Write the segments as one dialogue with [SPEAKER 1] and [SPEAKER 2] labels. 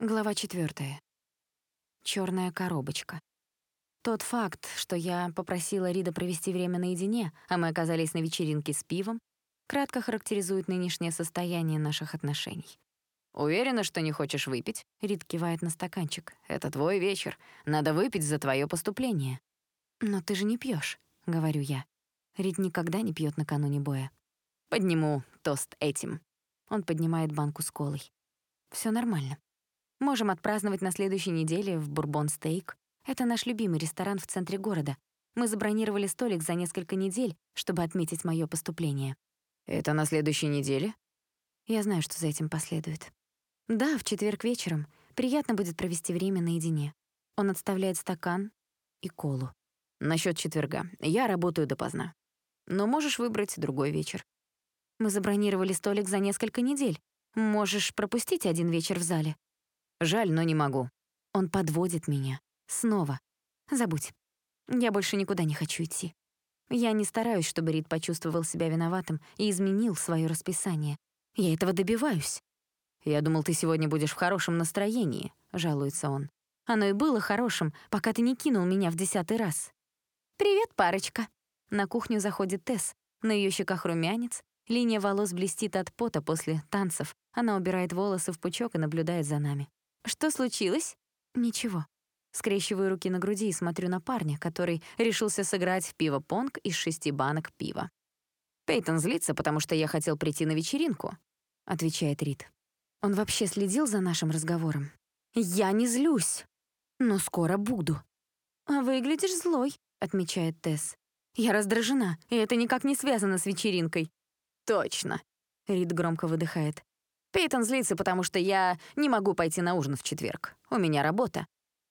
[SPEAKER 1] Глава четвертая. Чёрная коробочка. Тот факт, что я попросила Рида провести время наедине, а мы оказались на вечеринке с пивом, кратко характеризует нынешнее состояние наших отношений. «Уверена, что не хочешь выпить?» — Рид кивает на стаканчик. «Это твой вечер. Надо выпить за твое поступление». «Но ты же не пьёшь», — говорю я. Рид никогда не пьёт накануне боя. «Подниму тост этим». Он поднимает банку с колой. Всё нормально. Можем отпраздновать на следующей неделе в Бурбон Стейк. Это наш любимый ресторан в центре города. Мы забронировали столик за несколько недель, чтобы отметить моё поступление. Это на следующей неделе? Я знаю, что за этим последует. Да, в четверг вечером. Приятно будет провести время наедине. Он отставляет стакан и колу. Насчёт четверга. Я работаю допоздна. Но можешь выбрать другой вечер. Мы забронировали столик за несколько недель. Можешь пропустить один вечер в зале. Жаль, но не могу. Он подводит меня. Снова. Забудь. Я больше никуда не хочу идти. Я не стараюсь, чтобы Рид почувствовал себя виноватым и изменил своё расписание. Я этого добиваюсь. «Я думал, ты сегодня будешь в хорошем настроении», — жалуется он. «Оно и было хорошим, пока ты не кинул меня в десятый раз». «Привет, парочка». На кухню заходит Тесс. На её щеках румянец, линия волос блестит от пота после танцев. Она убирает волосы в пучок и наблюдает за нами. Что случилось? Ничего. Скрещиваю руки на груди и смотрю на парня, который решился сыграть в пиво-понг из шести банок пива. «Пейтон злится, потому что я хотел прийти на вечеринку», — отвечает Рид. Он вообще следил за нашим разговором. «Я не злюсь, но скоро буду». «А выглядишь злой», — отмечает Тесс. «Я раздражена, и это никак не связано с вечеринкой». «Точно», — Рид громко выдыхает. Пейтон злится, потому что я не могу пойти на ужин в четверг. У меня работа.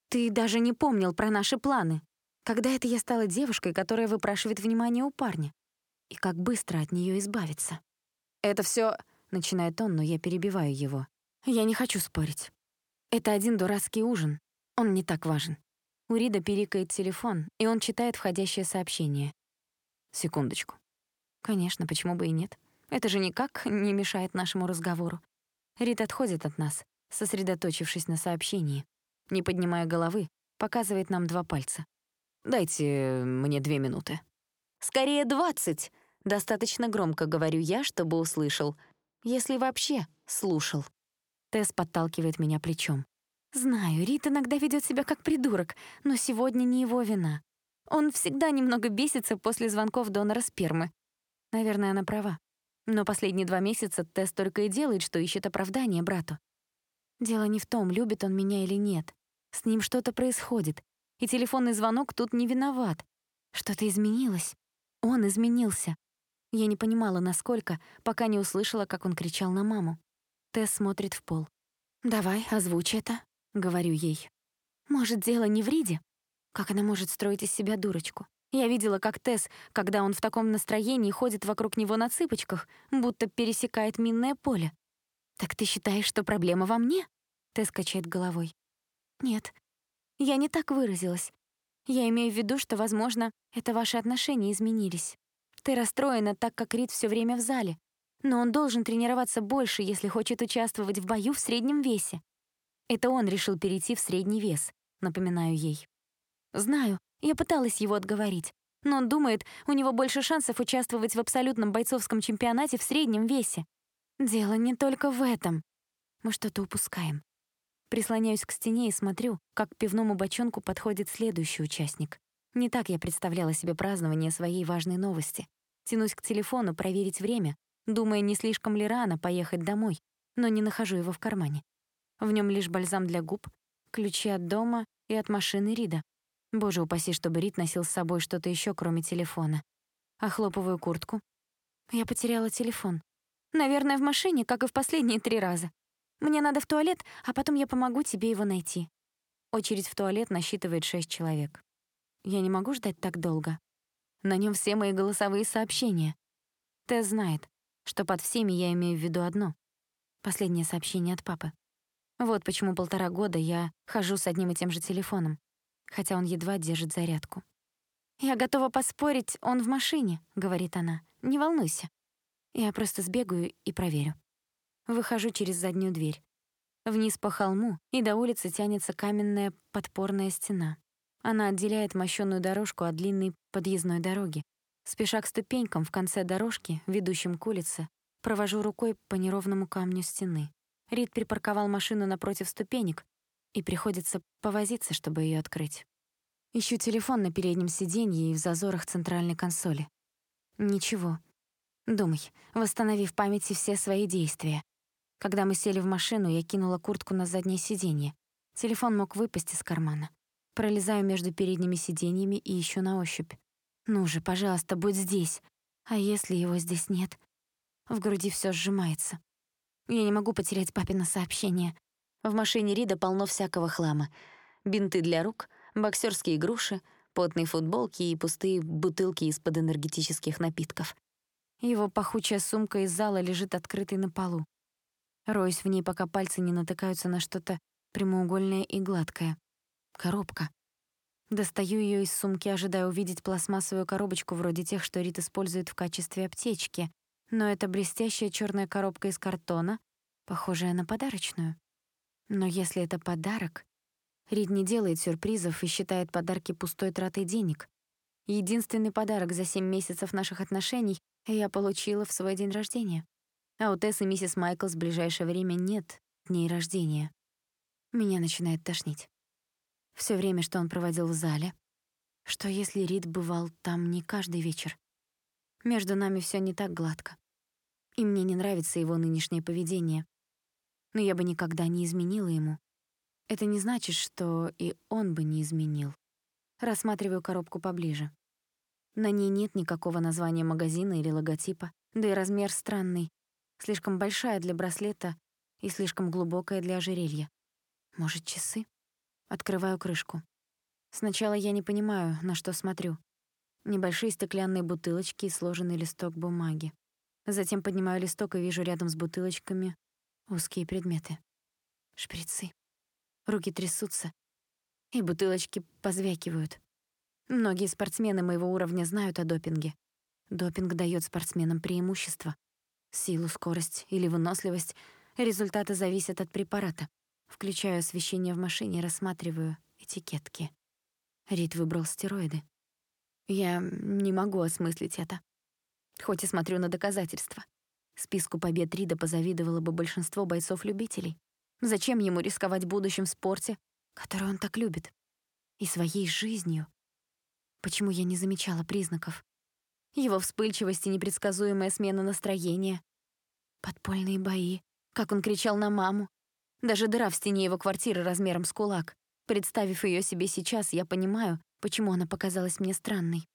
[SPEAKER 1] Ты даже не помнил про наши планы. Когда это я стала девушкой, которая выпрашивает внимание у парня? И как быстро от нее избавиться? Это все, начинает он, но я перебиваю его. Я не хочу спорить. Это один дурацкий ужин. Он не так важен. У Рида перикает телефон, и он читает входящее сообщение. Секундочку. Конечно, почему бы и нет? Это же никак не мешает нашему разговору. Рит отходит от нас, сосредоточившись на сообщении. Не поднимая головы, показывает нам два пальца. «Дайте мне две минуты». «Скорее двадцать!» Достаточно громко говорю я, чтобы услышал. Если вообще слушал. Тесс подталкивает меня плечом. Знаю, Рит иногда ведет себя как придурок, но сегодня не его вина. Он всегда немного бесится после звонков донора спермы. Наверное, она права. Но последние два месяца Тесс только и делает, что ищет оправдание брату. Дело не в том, любит он меня или нет. С ним что-то происходит, и телефонный звонок тут не виноват. Что-то изменилось. Он изменился. Я не понимала, насколько, пока не услышала, как он кричал на маму. Тесс смотрит в пол. «Давай, озвучь это», — говорю ей. «Может, дело не в Риде? Как она может строить из себя дурочку? Я видела, как Тесс, когда он в таком настроении, ходит вокруг него на цыпочках, будто пересекает минное поле. «Так ты считаешь, что проблема во мне?» Тесс качает головой. «Нет, я не так выразилась. Я имею в виду, что, возможно, это ваши отношения изменились. Ты расстроена, так как Рид все время в зале. Но он должен тренироваться больше, если хочет участвовать в бою в среднем весе. Это он решил перейти в средний вес, напоминаю ей. Знаю, я пыталась его отговорить, но он думает, у него больше шансов участвовать в абсолютном бойцовском чемпионате в среднем весе. Дело не только в этом. Мы что-то упускаем. Прислоняюсь к стене и смотрю, как к пивному бочонку подходит следующий участник. Не так я представляла себе празднование своей важной новости. Тянусь к телефону проверить время, думая, не слишком ли рано поехать домой, но не нахожу его в кармане. В нем лишь бальзам для губ, ключи от дома и от машины Рида. Боже упаси, чтобы Рит носил с собой что-то еще, кроме телефона. Охлопываю куртку. Я потеряла телефон. Наверное, в машине, как и в последние три раза. Мне надо в туалет, а потом я помогу тебе его найти. Очередь в туалет насчитывает шесть человек. Я не могу ждать так долго. На нем все мои голосовые сообщения. Тесс знает, что под всеми я имею в виду одно. Последнее сообщение от папы. Вот почему полтора года я хожу с одним и тем же телефоном хотя он едва держит зарядку. «Я готова поспорить, он в машине», — говорит она. «Не волнуйся. Я просто сбегаю и проверю». Выхожу через заднюю дверь. Вниз по холму и до улицы тянется каменная подпорная стена. Она отделяет мощёную дорожку от длинной подъездной дороги. Спеша к ступенькам в конце дорожки, ведущим к улице, провожу рукой по неровному камню стены. Рид припарковал машину напротив ступенек, и приходится повозиться, чтобы ее открыть. Ищу телефон на переднем сиденье и в зазорах центральной консоли. Ничего. Думай, восстанови в памяти все свои действия. Когда мы сели в машину, я кинула куртку на заднее сиденье. Телефон мог выпасть из кармана. Пролезаю между передними сиденьями и ищу на ощупь. «Ну же, пожалуйста, будь здесь. А если его здесь нет?» В груди все сжимается. Я не могу потерять папино сообщение. В машине Рида полно всякого хлама. Бинты для рук, боксерские груши, потные футболки и пустые бутылки из-под энергетических напитков. Его пахучая сумка из зала лежит открытой на полу. Роюсь в ней, пока пальцы не натыкаются на что-то прямоугольное и гладкое. Коробка. Достаю ее из сумки, ожидая увидеть пластмассовую коробочку вроде тех, что Рит использует в качестве аптечки. Но это блестящая черная коробка из картона, похожая на подарочную. Но если это подарок... Рид не делает сюрпризов и считает подарки пустой тратой денег. Единственный подарок за семь месяцев наших отношений я получила в свой день рождения. А у Тесс и миссис Майклс в ближайшее время нет дней рождения. Меня начинает тошнить все время, что он проводил в зале. Что если Рид бывал там не каждый вечер? Между нами все не так гладко. И мне не нравится его нынешнее поведение. Но я бы никогда не изменила ему. Это не значит, что и он бы не изменил. Рассматриваю коробку поближе. На ней нет никакого названия магазина или логотипа, да и размер странный. Слишком большая для браслета и слишком глубокая для ожерелья. Может, часы? Открываю крышку. Сначала я не понимаю, на что смотрю. Небольшие стеклянные бутылочки и сложенный листок бумаги. Затем поднимаю листок и вижу рядом с бутылочками узкие предметы. Шприцы. Руки трясутся, и бутылочки позвякивают. Многие спортсмены моего уровня знают о допинге. Допинг дает спортсменам преимущество. Силу, скорость или выносливость. Результаты зависят от препарата. Включаю освещение в машине рассматриваю этикетки. Рид выбрал стероиды. Я не могу осмыслить это. Хоть и смотрю на доказательства. Списку побед Рида позавидовало бы большинство бойцов-любителей. Зачем ему рисковать будущим в спорте, который он так любит? И своей жизнью. Почему я не замечала признаков? Его вспыльчивость и непредсказуемая смена настроения. Подпольные бои. Как он кричал на маму. Даже дыра в стене его квартиры размером с кулак. Представив ее себе сейчас, я понимаю, почему она показалась мне странной.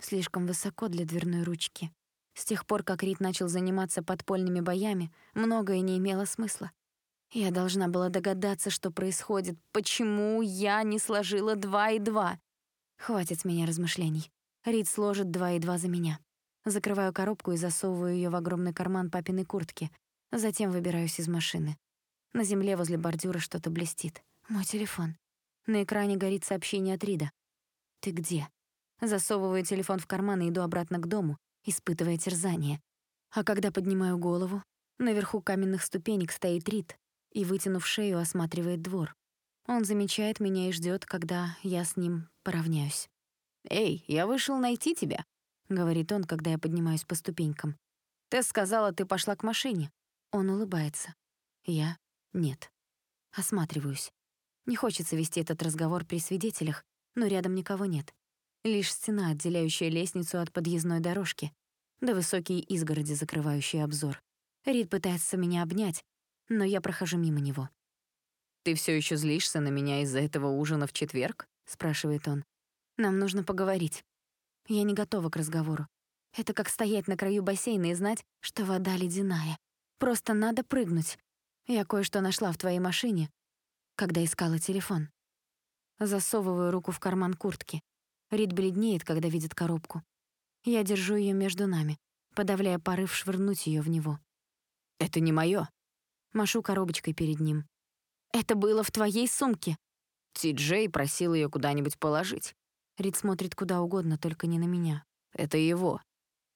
[SPEAKER 1] Слишком высоко для дверной ручки. С тех пор, как Рид начал заниматься подпольными боями, многое не имело смысла. Я должна была догадаться, что происходит, почему я не сложила два и два. Хватит с меня размышлений. Рид сложит два и два за меня. Закрываю коробку и засовываю ее в огромный карман папиной куртки. Затем выбираюсь из машины. На земле возле бордюра что-то блестит. Мой телефон. На экране горит сообщение от Рида. «Ты где?» Засовываю телефон в карман и иду обратно к дому, испытывая терзание. А когда поднимаю голову, наверху каменных ступенек стоит Рид и, вытянув шею, осматривает двор. Он замечает меня и ждет, когда я с ним поравняюсь. «Эй, я вышел найти тебя», — говорит он, когда я поднимаюсь по ступенькам. «Тесс сказала, ты пошла к машине». Он улыбается. Я нет. Осматриваюсь. Не хочется вести этот разговор при свидетелях, но рядом никого нет. Лишь стена, отделяющая лестницу от подъездной дорожки, да высокие изгороди, закрывающие обзор. Рид пытается меня обнять, но я прохожу мимо него. «Ты все еще злишься на меня из-за этого ужина в четверг?» — спрашивает он. «Нам нужно поговорить. Я не готова к разговору. Это как стоять на краю бассейна и знать, что вода ледяная. Просто надо прыгнуть, я кое-что нашла в твоей машине, когда искала телефон. Засовываю руку в карман куртки. Рид бледнеет, когда видит коробку. Я держу ее между нами, подавляя порыв швырнуть ее в него. «Это не моё. Машу коробочкой перед ним. «Это было в твоей сумке!» Ти-Джей просил ее куда-нибудь положить. Рид смотрит куда угодно, только не на меня. «Это его».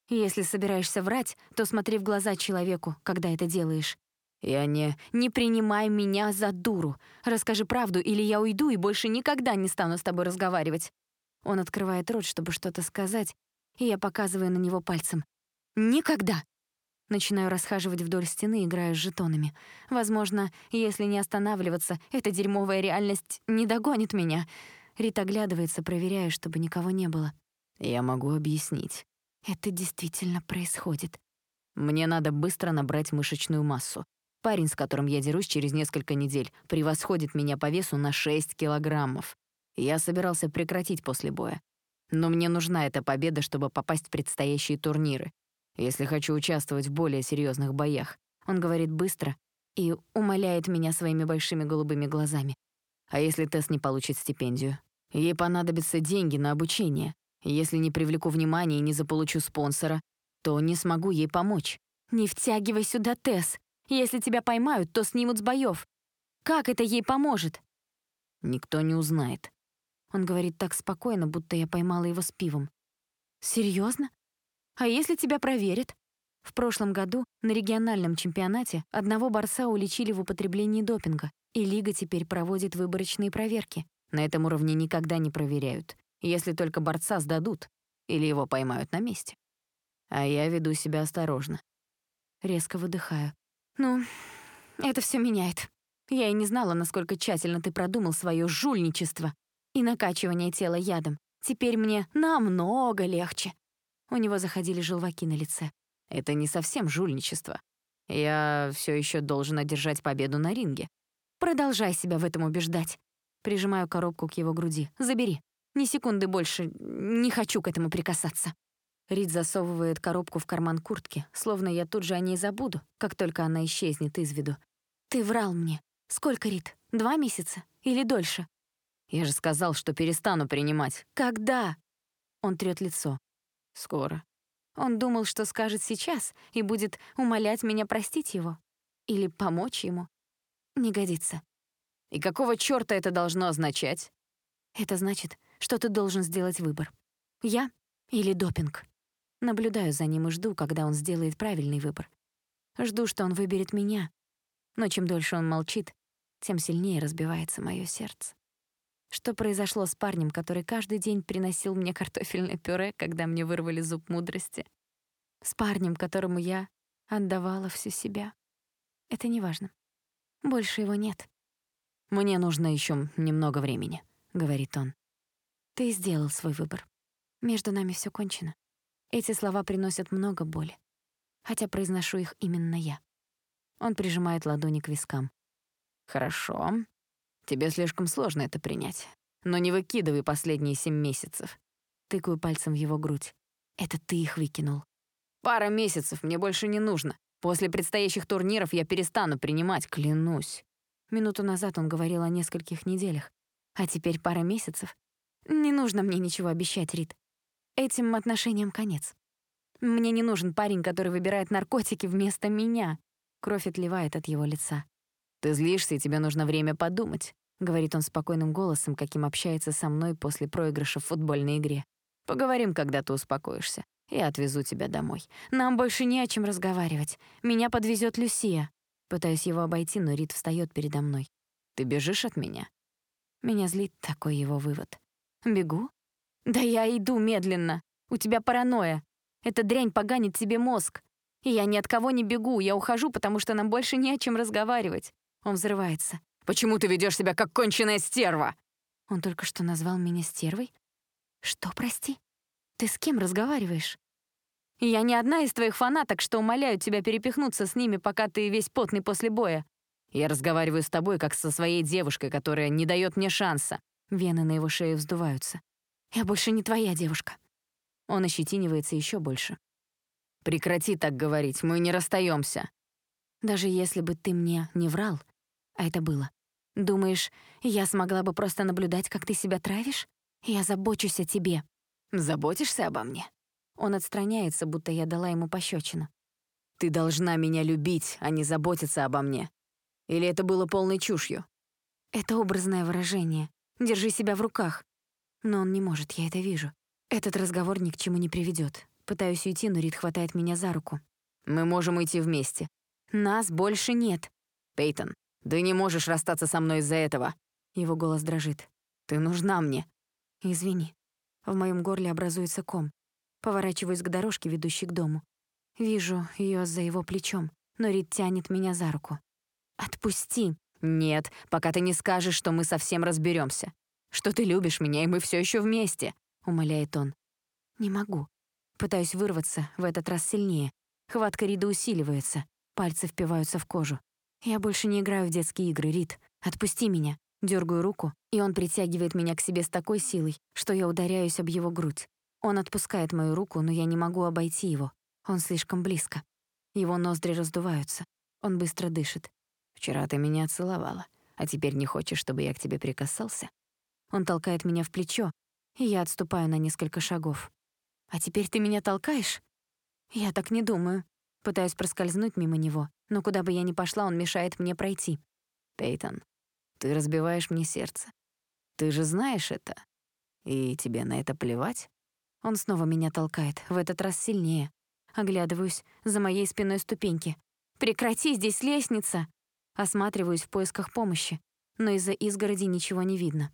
[SPEAKER 1] «Если собираешься врать, то смотри в глаза человеку, когда это делаешь. Я не... Не принимай меня за дуру. Расскажи правду, или я уйду и больше никогда не стану с тобой разговаривать. Он открывает рот, чтобы что-то сказать, и я показываю на него пальцем. Никогда. Начинаю расхаживать вдоль стены, играя с жетонами. Возможно, если не останавливаться, эта дерьмовая реальность не догонит меня. Рит оглядывается, проверяя, чтобы никого не было. Я могу объяснить. Это действительно происходит. Мне надо быстро набрать мышечную массу. Парень, с которым я дерусь через несколько недель, превосходит меня по весу на 6 килограммов. Я собирался прекратить после боя. Но мне нужна эта победа, чтобы попасть в предстоящие турниры. Если хочу участвовать в более серьезных боях. Он говорит быстро и умоляет меня своими большими голубыми глазами. А если Тесс не получит стипендию? Ей понадобятся деньги на обучение. Если не привлеку внимания и не заполучу спонсора, то не смогу ей помочь. «Не втягивай сюда Тесс. Если тебя поймают, то снимут с боев. Как это ей поможет?» Никто не узнает. Он говорит так спокойно, будто я поймала его с пивом. Серьезно? А если тебя проверят? В прошлом году на региональном чемпионате одного борца уличили в употреблении допинга, и лига теперь проводит выборочные проверки. На этом уровне никогда не проверяют, если только борца сдадут или его поймают на месте. А я веду себя осторожно. Резко выдыхаю. Ну, это все меняет. Я и не знала, насколько тщательно ты продумал свое жульничество и накачивание тела ядом. Теперь мне намного легче. У него заходили желваки на лице. Это не совсем жульничество. Я все еще должен одержать победу на ринге. Продолжай себя в этом убеждать. Прижимаю коробку к его груди. Забери. Ни секунды больше. Не хочу к этому прикасаться. Рид засовывает коробку в карман куртки, словно я тут же о ней забуду, как только она исчезнет из виду. «Ты врал мне. Сколько, Рид? Два месяца? Или дольше?» «Я же сказал, что перестану принимать». «Когда?» Он трёт лицо. «Скоро». Он думал, что скажет сейчас и будет умолять меня простить его. Или помочь ему. Не годится. «И какого чёрта это должно означать?» «Это значит, что ты должен сделать выбор. Я или допинг?» Наблюдаю за ним и жду, когда он сделает правильный выбор. Жду, что он выберет меня. Но чем дольше он молчит, тем сильнее разбивается моё сердце. Что произошло с парнем, который каждый день приносил мне картофельное пюре, когда мне вырвали зуб мудрости? С парнем, которому я отдавала всю себя. Это не важно. Больше его нет. «Мне нужно еще немного времени», — говорит он. «Ты сделал свой выбор. Между нами все кончено. Эти слова приносят много боли, хотя произношу их именно я. Он прижимает ладони к вискам. «Хорошо. Тебе слишком сложно это принять. Но не выкидывай последние семь месяцев». Тыкаю пальцем в его грудь. «Это ты их выкинул». «Пара месяцев мне больше не нужно. После предстоящих турниров я перестану принимать, клянусь». Минуту назад он говорил о нескольких неделях. А теперь пара месяцев. Не нужно мне ничего обещать, Рит. Этим отношениям конец. Мне не нужен парень, который выбирает наркотики вместо меня. Кровь отливает от его лица. «Ты злишься, и тебе нужно время подумать», — говорит он спокойным голосом, каким общается со мной после проигрыша в футбольной игре. «Поговорим, когда ты успокоишься. Я отвезу тебя домой. Нам больше не о чем разговаривать. Меня подвезет Люсия». Пытаюсь его обойти, но Рид встает передо мной. «Ты бежишь от меня?» Меня злит такой его вывод. «Бегу? «Да я иду медленно. У тебя паранойя. Эта дрянь поганит тебе мозг. И я ни от кого не бегу, я ухожу, потому что нам больше не о чем разговаривать». Он взрывается. «Почему ты ведешь себя как конченая стерва?» Он только что назвал меня стервой? Что, прости? Ты с кем разговариваешь? Я не одна из твоих фанаток, что умоляют тебя перепихнуться с ними, пока ты весь потный после боя. Я разговариваю с тобой, как со своей девушкой, которая не дает мне шанса. Вены на его шее вздуваются. Я больше не твоя девушка. Он ощетинивается еще больше. Прекрати так говорить, мы не расстаемся. Даже если бы ты мне не врал, а это было. Думаешь, я смогла бы просто наблюдать, как ты себя травишь? Я забочусь о тебе. Заботишься обо мне? Он отстраняется, будто я дала ему пощечину. Ты должна меня любить, а не заботиться обо мне. Или это было полной чушью? Это образное выражение. Держи себя в руках. Но он не может, я это вижу. Этот разговор ни к чему не приведет. Пытаюсь уйти, но Рид хватает меня за руку. «Мы можем уйти вместе. Нас больше нет.
[SPEAKER 2] Пейтон, ты не можешь расстаться со мной из-за этого.
[SPEAKER 1] Его голос дрожит.
[SPEAKER 2] Ты нужна мне.
[SPEAKER 1] Извини. В моем горле образуется ком. Поворачиваюсь к дорожке, ведущей к дому. Вижу ее за его плечом, но Рид тянет меня за руку. «Отпусти!»
[SPEAKER 2] «Нет, пока ты не скажешь, что мы совсем разберемся, Что ты любишь меня, и мы все еще вместе», — умоляет он.
[SPEAKER 1] «Не могу». Пытаюсь вырваться, в этот раз сильнее. Хватка Рида усиливается, пальцы впиваются в кожу. «Я больше не играю в детские игры, Рид. Отпусти меня». Дёргаю руку, и он притягивает меня к себе с такой силой, что я ударяюсь об его грудь. Он отпускает мою руку, но я не могу обойти его. Он слишком близко. Его ноздри раздуваются. Он быстро дышит.
[SPEAKER 2] «Вчера ты меня целовала, а теперь не хочешь, чтобы я к тебе прикасался?»
[SPEAKER 1] Он толкает меня в плечо, и я отступаю на несколько шагов. «А теперь ты меня толкаешь?» «Я так не думаю». Пытаюсь проскользнуть мимо него, но куда бы я ни пошла, он мешает мне пройти.
[SPEAKER 2] «Пейтон, ты разбиваешь мне сердце. Ты же знаешь это. И тебе на это плевать?»
[SPEAKER 1] Он снова меня толкает, в этот раз сильнее. Оглядываюсь, за моей спиной ступеньки. «Прекрати, здесь лестница!» Осматриваюсь в поисках помощи, но из-за изгороди ничего не видно.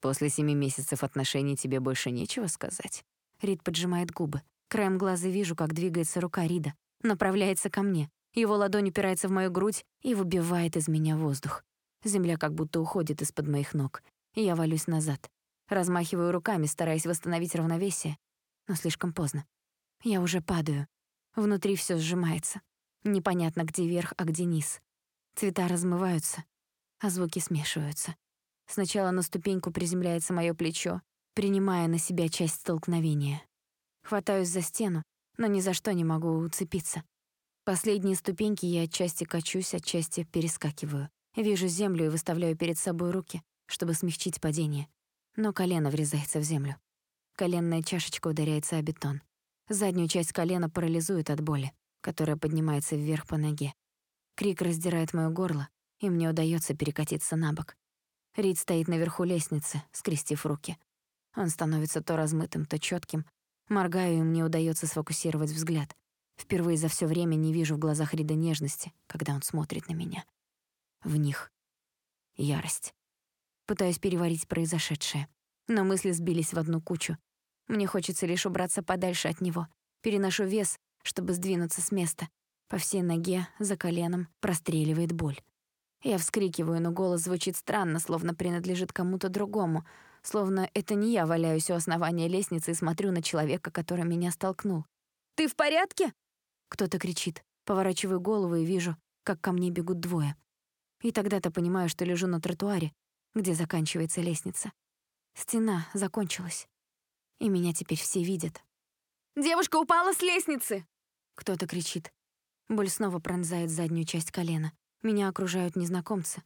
[SPEAKER 2] «После семи месяцев отношений тебе больше нечего сказать?»
[SPEAKER 1] Рид поджимает губы. Краем глаза вижу, как двигается рука Рида. Направляется ко мне. Его ладонь упирается в мою грудь и выбивает из меня воздух. Земля как будто уходит из-под моих ног, и я валюсь назад. Размахиваю руками, стараясь восстановить равновесие, но слишком поздно. Я уже падаю. Внутри все сжимается. Непонятно, где верх, а где низ. Цвета размываются, а звуки смешиваются. Сначала на ступеньку приземляется мое плечо, принимая на себя часть столкновения. Хватаюсь за стену, но ни за что не могу уцепиться. Последние ступеньки я отчасти качусь, отчасти перескакиваю. Вижу землю и выставляю перед собой руки, чтобы смягчить падение. Но колено врезается в землю. Коленная чашечка ударяется о бетон. Заднюю часть колена парализует от боли, которая поднимается вверх по ноге. Крик раздирает моё горло, и мне удается перекатиться на бок. Рид стоит наверху лестницы, скрестив руки. Он становится то размытым, то чётким. Моргаю, и мне удается сфокусировать взгляд. Впервые за всё время не вижу в глазах Рида нежности, когда он смотрит на меня. В них ярость. Пытаюсь переварить произошедшее, но мысли сбились в одну кучу, мне хочется лишь убраться подальше от него. Переношу вес, чтобы сдвинуться с места. По всей ноге, за коленом, простреливает боль. Я вскрикиваю, но голос звучит странно, словно принадлежит кому-то другому, словно это не я валяюсь у основания лестницы и смотрю на человека, который меня столкнул. «Ты в порядке?» Кто-то кричит. Поворачиваю голову и вижу, как ко мне бегут двое. И тогда-то понимаю, что лежу на тротуаре, где заканчивается лестница. Стена закончилась и меня теперь все видят. «Девушка упала с лестницы!» Кто-то кричит. Боль снова пронзает заднюю часть колена. Меня окружают незнакомцы.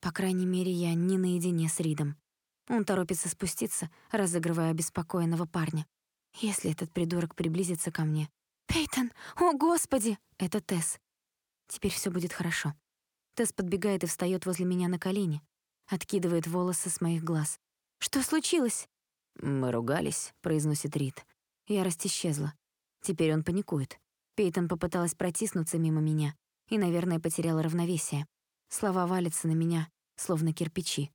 [SPEAKER 1] По крайней мере, я не наедине с Ридом. Он торопится спуститься, разыгрывая обеспокоенного парня. Если этот придурок приблизится ко мне... «Пейтон! О, Господи!» Это Тесс. Теперь все будет хорошо. Тесс подбегает и встает возле меня на колени, откидывает волосы с моих глаз. «Что случилось?»
[SPEAKER 2] «Мы ругались», — произносит Рид.
[SPEAKER 1] Ярость исчезла. Теперь он паникует. Пейтон попыталась протиснуться мимо меня и, наверное, потеряла равновесие. Слова валятся на меня, словно кирпичи.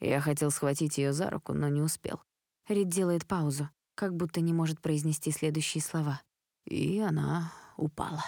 [SPEAKER 2] Я хотел схватить ее за руку, но не успел.
[SPEAKER 1] Рид делает паузу, как будто не может произнести следующие слова.
[SPEAKER 2] И она упала.